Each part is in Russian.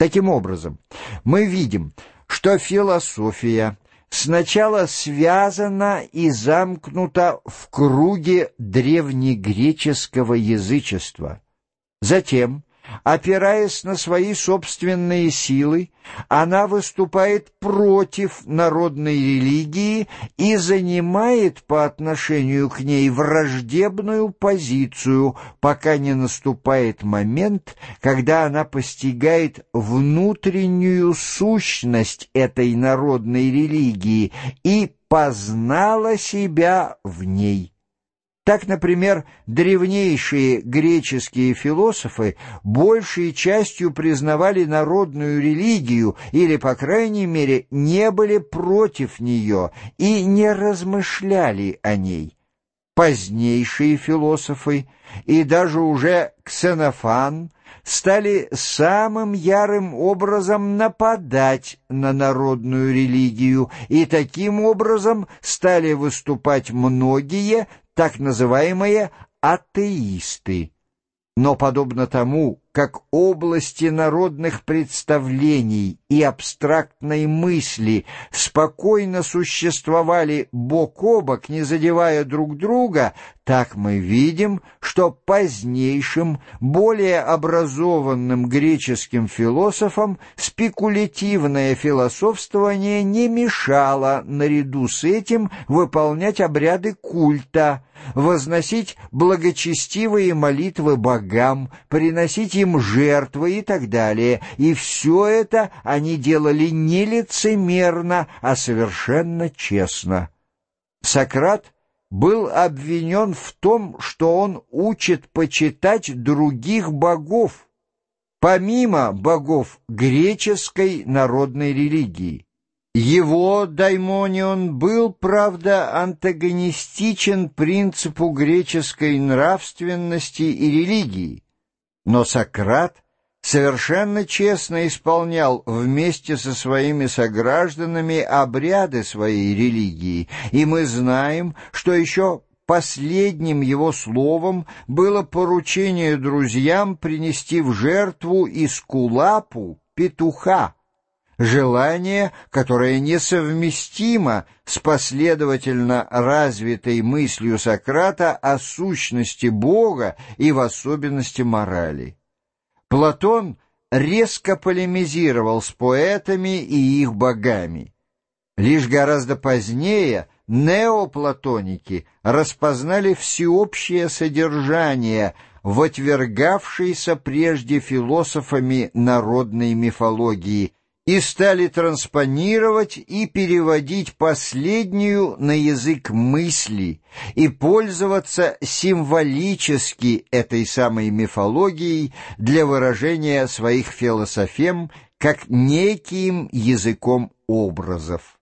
Таким образом, мы видим, что философия сначала связана и замкнута в круге древнегреческого язычества, затем Опираясь на свои собственные силы, она выступает против народной религии и занимает по отношению к ней враждебную позицию, пока не наступает момент, когда она постигает внутреннюю сущность этой народной религии и познала себя в ней. Так, например, древнейшие греческие философы большей частью признавали народную религию или, по крайней мере, не были против нее и не размышляли о ней. Позднейшие философы и даже уже Ксенофан стали самым ярым образом нападать на народную религию, и таким образом стали выступать многие, так называемые атеисты. Но подобно тому, как области народных представлений и абстрактной мысли спокойно существовали бок о бок, не задевая друг друга, так мы видим, что позднейшим, более образованным греческим философам спекулятивное философствование не мешало наряду с этим выполнять обряды культа, возносить благочестивые молитвы богам, приносить им жертвы и так далее. И все это они делали не лицемерно, а совершенно честно. Сократ был обвинен в том, что он учит почитать других богов, помимо богов греческой народной религии. Его даймонион был, правда, антагонистичен принципу греческой нравственности и религии, но Сократ совершенно честно исполнял вместе со своими согражданами обряды своей религии, и мы знаем, что еще последним его словом было поручение друзьям принести в жертву Искулапу петуха, желание, которое несовместимо с последовательно развитой мыслью Сократа о сущности Бога и в особенности морали. Платон резко полемизировал с поэтами и их богами. Лишь гораздо позднее неоплатоники распознали всеобщее содержание в отвергавшейся прежде философами народной мифологии – и стали транспонировать и переводить последнюю на язык мысли и пользоваться символически этой самой мифологией для выражения своих философем как неким языком образов.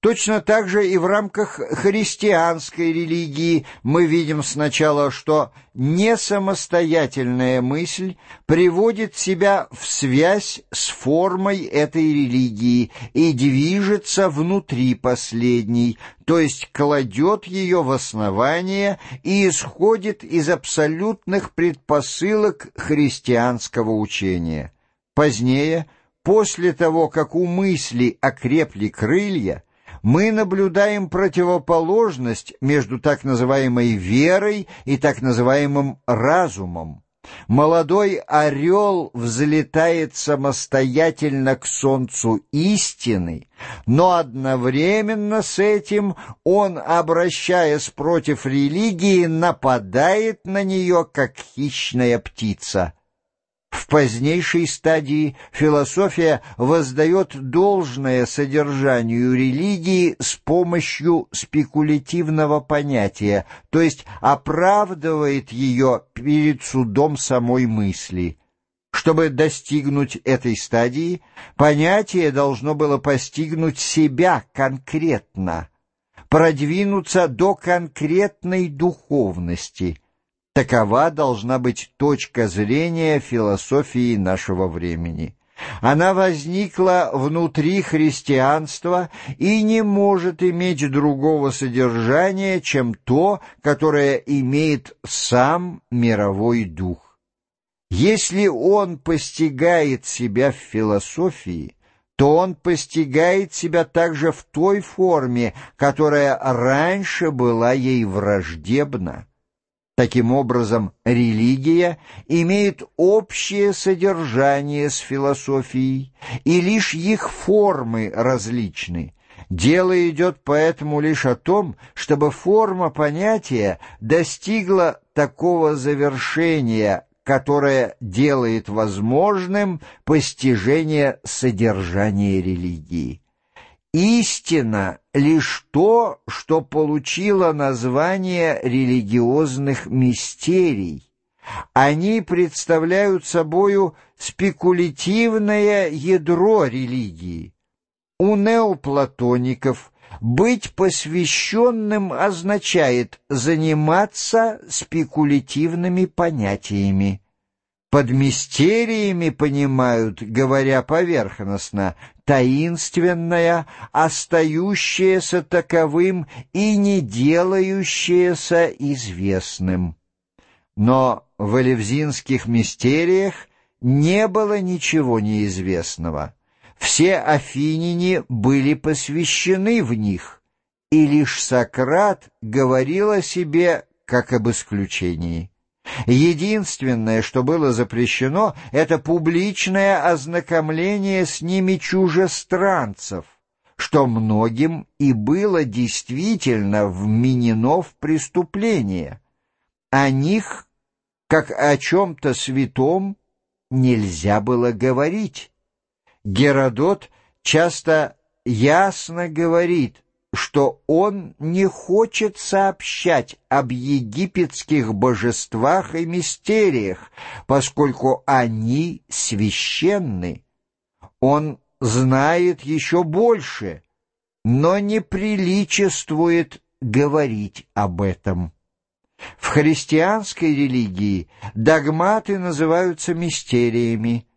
Точно так же и в рамках христианской религии мы видим сначала, что несамостоятельная мысль приводит себя в связь с формой этой религии и движется внутри последней, то есть кладет ее в основание и исходит из абсолютных предпосылок христианского учения. Позднее, после того, как у мысли окрепли крылья, мы наблюдаем противоположность между так называемой верой и так называемым разумом. Молодой орел взлетает самостоятельно к солнцу истины, но одновременно с этим он, обращаясь против религии, нападает на нее, как хищная птица. Позднейшей стадии философия воздает должное содержанию религии с помощью спекулятивного понятия, то есть оправдывает ее перед судом самой мысли. Чтобы достигнуть этой стадии, понятие должно было постигнуть себя конкретно, продвинуться до конкретной духовности – Такова должна быть точка зрения философии нашего времени. Она возникла внутри христианства и не может иметь другого содержания, чем то, которое имеет сам мировой дух. Если он постигает себя в философии, то он постигает себя также в той форме, которая раньше была ей враждебна. Таким образом, религия имеет общее содержание с философией, и лишь их формы различны. Дело идет поэтому лишь о том, чтобы форма понятия достигла такого завершения, которое делает возможным постижение содержания религии. Истина — лишь то, что получило название религиозных мистерий. Они представляют собою спекулятивное ядро религии. У неоплатоников быть посвященным означает заниматься спекулятивными понятиями. Под мистериями понимают, говоря поверхностно, таинственное, остающееся таковым и не делающееся известным. Но в элевзинских мистериях не было ничего неизвестного. Все афиняне были посвящены в них, и лишь Сократ говорил о себе как об исключении. Единственное, что было запрещено, это публичное ознакомление с ними чужестранцев, что многим и было действительно вменено в преступление. О них, как о чем-то святом, нельзя было говорить. Геродот часто ясно говорит, что он не хочет сообщать об египетских божествах и мистериях, поскольку они священны. Он знает еще больше, но не приличествует говорить об этом. В христианской религии догматы называются мистериями,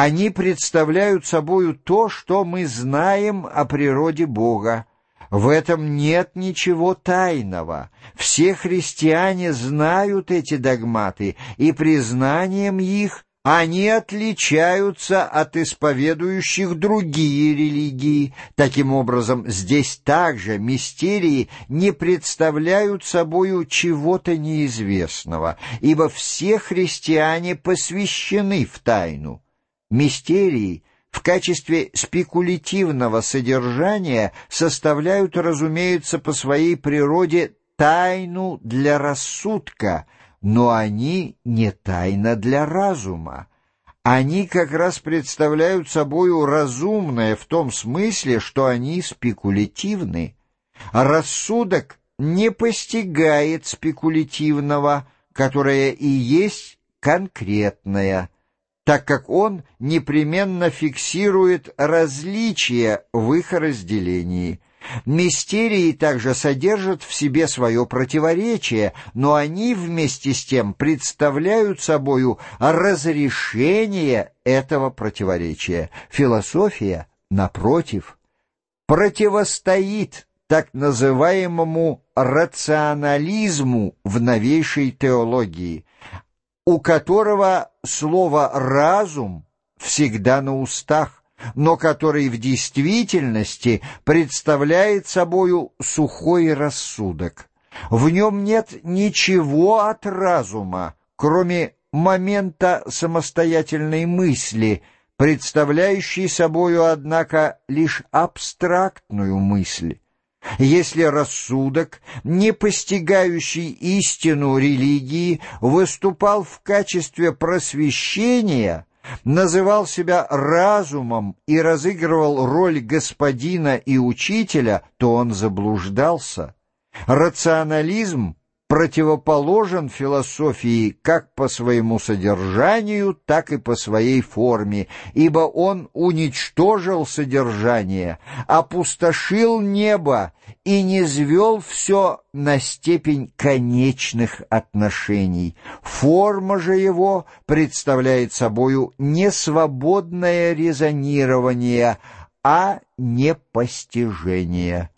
они представляют собою то, что мы знаем о природе Бога. В этом нет ничего тайного. Все христиане знают эти догматы, и признанием их они отличаются от исповедующих другие религии. Таким образом, здесь также мистерии не представляют собою чего-то неизвестного, ибо все христиане посвящены в тайну. Мистерии качестве спекулятивного содержания составляют, разумеется, по своей природе тайну для рассудка, но они не тайна для разума. Они как раз представляют собою разумное в том смысле, что они спекулятивны. Рассудок не постигает спекулятивного, которое и есть конкретное – так как он непременно фиксирует различия в их разделении. Мистерии также содержат в себе свое противоречие, но они вместе с тем представляют собою разрешение этого противоречия. Философия, напротив, противостоит так называемому рационализму в новейшей теологии, у которого слово «разум» всегда на устах, но который в действительности представляет собою сухой рассудок. В нем нет ничего от разума, кроме момента самостоятельной мысли, представляющей собою, однако, лишь абстрактную мысль. Если рассудок, не постигающий истину религии, выступал в качестве просвещения, называл себя разумом и разыгрывал роль господина и учителя, то он заблуждался. Рационализм противоположен философии как по своему содержанию, так и по своей форме, ибо он уничтожил содержание, опустошил небо и низвел все на степень конечных отношений. Форма же его представляет собою не свободное резонирование, а непостижение.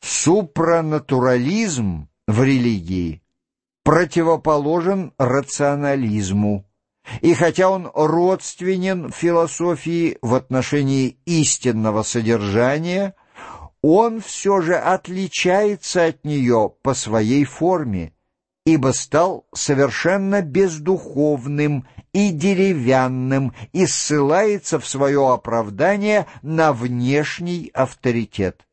Супранатурализм — в религии противоположен рационализму, И хотя он родственен философии в отношении истинного содержания, он все же отличается от нее по своей форме, ибо стал совершенно бездуховным и деревянным и ссылается в свое оправдание на внешний авторитет.